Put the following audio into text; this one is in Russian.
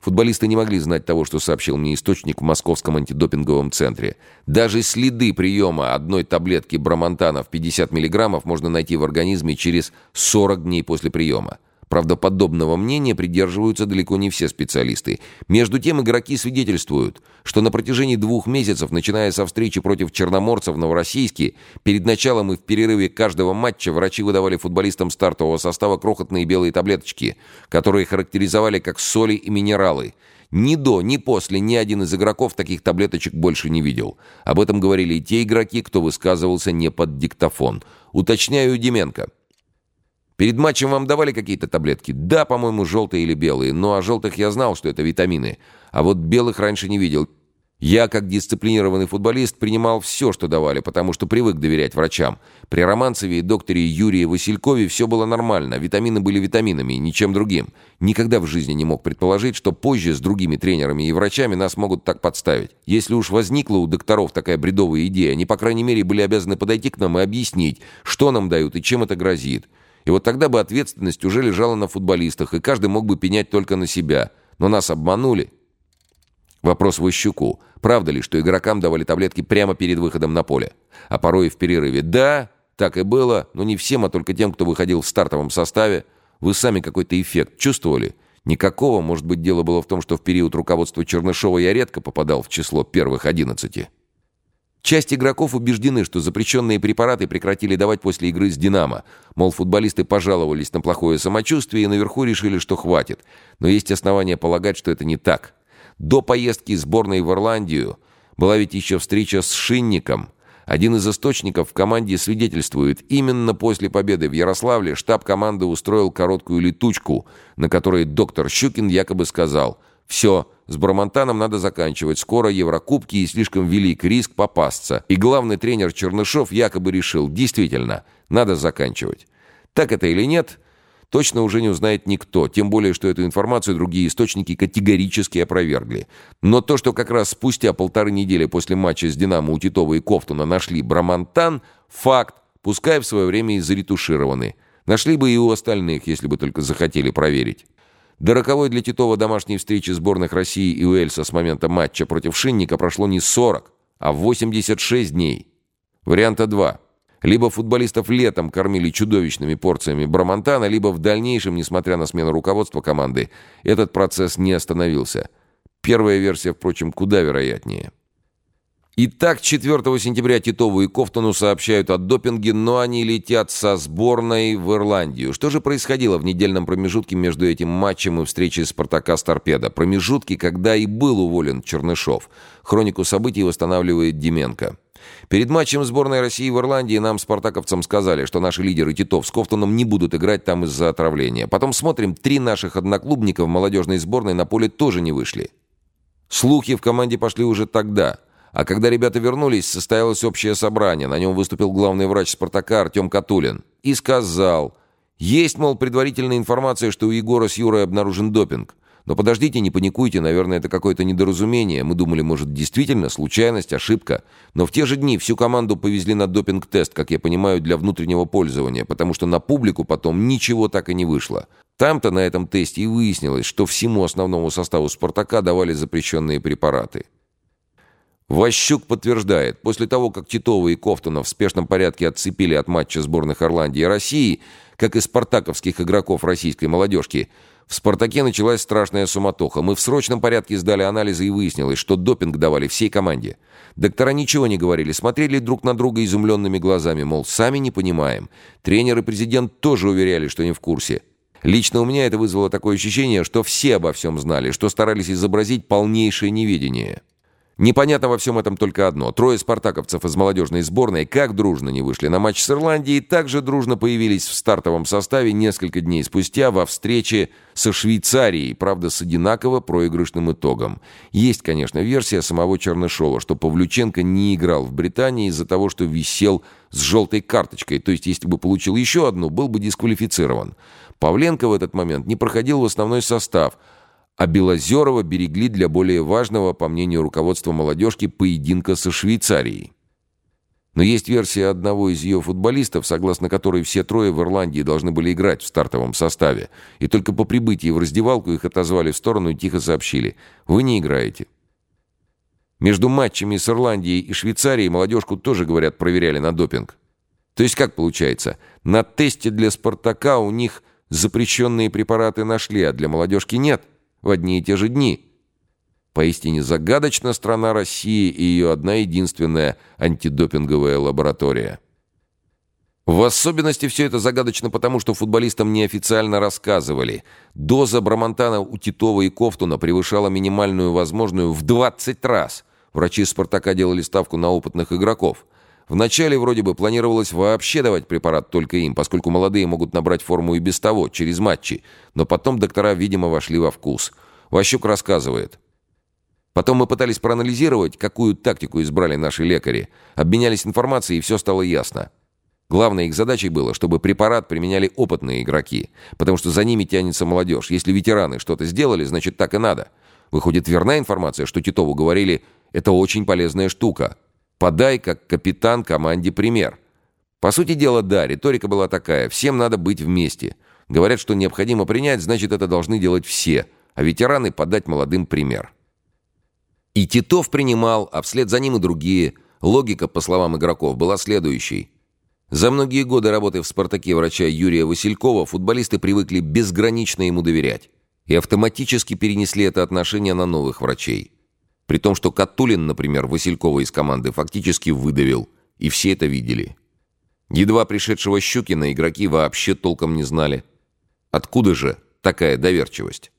Футболисты не могли знать того, что сообщил мне источник в московском антидопинговом центре. Даже следы приема одной таблетки бромонтана в 50 мг можно найти в организме через 40 дней после приема. Правда, подобного мнения придерживаются далеко не все специалисты. Между тем, игроки свидетельствуют, что на протяжении двух месяцев, начиная со встречи против черноморцев в Новороссийске, перед началом и в перерыве каждого матча врачи выдавали футболистам стартового состава крохотные белые таблеточки, которые характеризовали как соли и минералы. Ни до, ни после ни один из игроков таких таблеточек больше не видел. Об этом говорили и те игроки, кто высказывался не под диктофон. Уточняю Деменко. Перед матчем вам давали какие-то таблетки? Да, по-моему, желтые или белые. Но о желтых я знал, что это витамины. А вот белых раньше не видел. Я, как дисциплинированный футболист, принимал все, что давали, потому что привык доверять врачам. При Романцеве и докторе Юрии Василькове все было нормально. Витамины были витаминами, ничем другим. Никогда в жизни не мог предположить, что позже с другими тренерами и врачами нас могут так подставить. Если уж возникла у докторов такая бредовая идея, они, по крайней мере, были обязаны подойти к нам и объяснить, что нам дают и чем это грозит. И вот тогда бы ответственность уже лежала на футболистах, и каждый мог бы пенять только на себя. Но нас обманули. Вопрос в Ищуку. Правда ли, что игрокам давали таблетки прямо перед выходом на поле? А порой и в перерыве. Да, так и было, но не всем, а только тем, кто выходил в стартовом составе. Вы сами какой-то эффект чувствовали? Никакого, может быть, дело было в том, что в период руководства Чернышова я редко попадал в число первых одиннадцати. Часть игроков убеждены, что запрещенные препараты прекратили давать после игры с «Динамо». Мол, футболисты пожаловались на плохое самочувствие и наверху решили, что хватит. Но есть основания полагать, что это не так. До поездки сборной в Ирландию была ведь еще встреча с Шинником. Один из источников в команде свидетельствует, именно после победы в Ярославле штаб команды устроил короткую летучку, на которой доктор Щукин якобы сказал «Все, с Брамонтаном надо заканчивать. Скоро Еврокубки и слишком велик риск попасться. И главный тренер Чернышов якобы решил, действительно, надо заканчивать. Так это или нет, точно уже не узнает никто. Тем более, что эту информацию другие источники категорически опровергли. Но то, что как раз спустя полторы недели после матча с «Динамо» у Титова и Кофтуна нашли Брамонтан, факт, пускай в свое время и заретушированы. Нашли бы и у остальных, если бы только захотели проверить. До роковой для Титова домашней встречи сборных России и Уэльса с момента матча против Шинника прошло не 40, а 86 дней. Варианта 2. Либо футболистов летом кормили чудовищными порциями бромонтана, либо в дальнейшем, несмотря на смену руководства команды, этот процесс не остановился. Первая версия, впрочем, куда вероятнее. Итак, 4 сентября Титову и Кофтону сообщают о допинге, но они летят со сборной в Ирландию. Что же происходило в недельном промежутке между этим матчем и встречей «Спартака» с «Торпедо»? Промежутки, когда и был уволен Чернышов. Хронику событий восстанавливает Деменко. Перед матчем сборной России в Ирландии нам, спартаковцам, сказали, что наши лидеры Титов с Кофтоном не будут играть там из-за отравления. Потом смотрим, три наших одноклубника в молодежной сборной на поле тоже не вышли. Слухи в команде пошли уже тогда – а когда ребята вернулись, состоялось общее собрание. На нем выступил главный врач «Спартака» Артем Катулин. И сказал, есть, мол, предварительная информация, что у Егора с Юрой обнаружен допинг. Но подождите, не паникуйте, наверное, это какое-то недоразумение. Мы думали, может, действительно случайность, ошибка. Но в те же дни всю команду повезли на допинг-тест, как я понимаю, для внутреннего пользования, потому что на публику потом ничего так и не вышло. Там-то на этом тесте и выяснилось, что всему основному составу «Спартака» давали запрещенные препараты. Ващук подтверждает, после того, как Титова и Кофтунов в спешном порядке отцепили от матча сборных Ирландии и России, как и спартаковских игроков российской молодежки, в «Спартаке» началась страшная суматоха. Мы в срочном порядке сдали анализы и выяснилось, что допинг давали всей команде. Доктора ничего не говорили, смотрели друг на друга изумленными глазами, мол, сами не понимаем. Тренер и президент тоже уверяли, что не в курсе. Лично у меня это вызвало такое ощущение, что все обо всем знали, что старались изобразить полнейшее неведение. Непонятно во всем этом только одно. Трое спартаковцев из молодежной сборной как дружно не вышли на матч с Ирландией, так же дружно появились в стартовом составе несколько дней спустя во встрече со Швейцарией, правда, с одинаково проигрышным итогом. Есть, конечно, версия самого Чернышова, что Павлюченко не играл в Британии из-за того, что висел с желтой карточкой, то есть если бы получил еще одну, был бы дисквалифицирован. Павленко в этот момент не проходил в основной состав – а Белозерова берегли для более важного, по мнению руководства молодежки, поединка со Швейцарией. Но есть версия одного из ее футболистов, согласно которой все трое в Ирландии должны были играть в стартовом составе. И только по прибытии в раздевалку их отозвали в сторону и тихо сообщили «Вы не играете». Между матчами с Ирландией и Швейцарией молодежку тоже, говорят, проверяли на допинг. То есть как получается? На тесте для «Спартака» у них запрещенные препараты нашли, а для молодежки нет. В одни и те же дни. Поистине загадочна страна России и ее одна единственная антидопинговая лаборатория. В особенности все это загадочно потому, что футболистам неофициально рассказывали. Доза бромонтана у Титова и Кофтуна превышала минимальную возможную в 20 раз. Врачи «Спартака» делали ставку на опытных игроков. Вначале вроде бы планировалось вообще давать препарат только им, поскольку молодые могут набрать форму и без того, через матчи. Но потом доктора, видимо, вошли во вкус. Ващук рассказывает. Потом мы пытались проанализировать, какую тактику избрали наши лекари. Обменялись информацией, и все стало ясно. Главной их задачей было, чтобы препарат применяли опытные игроки, потому что за ними тянется молодежь. Если ветераны что-то сделали, значит так и надо. Выходит, верна информация, что Титову говорили «это очень полезная штука». Подай, как капитан, команде пример. По сути дела, да, риторика была такая. Всем надо быть вместе. Говорят, что необходимо принять, значит, это должны делать все. А ветераны подать молодым пример. И Титов принимал, а вслед за ним и другие. Логика, по словам игроков, была следующей. За многие годы работы в «Спартаке» врача Юрия Василькова футболисты привыкли безгранично ему доверять и автоматически перенесли это отношение на новых врачей. При том, что Катулин, например, Василькова из команды фактически выдавил, и все это видели. Едва пришедшего Щукина игроки вообще толком не знали. Откуда же такая доверчивость?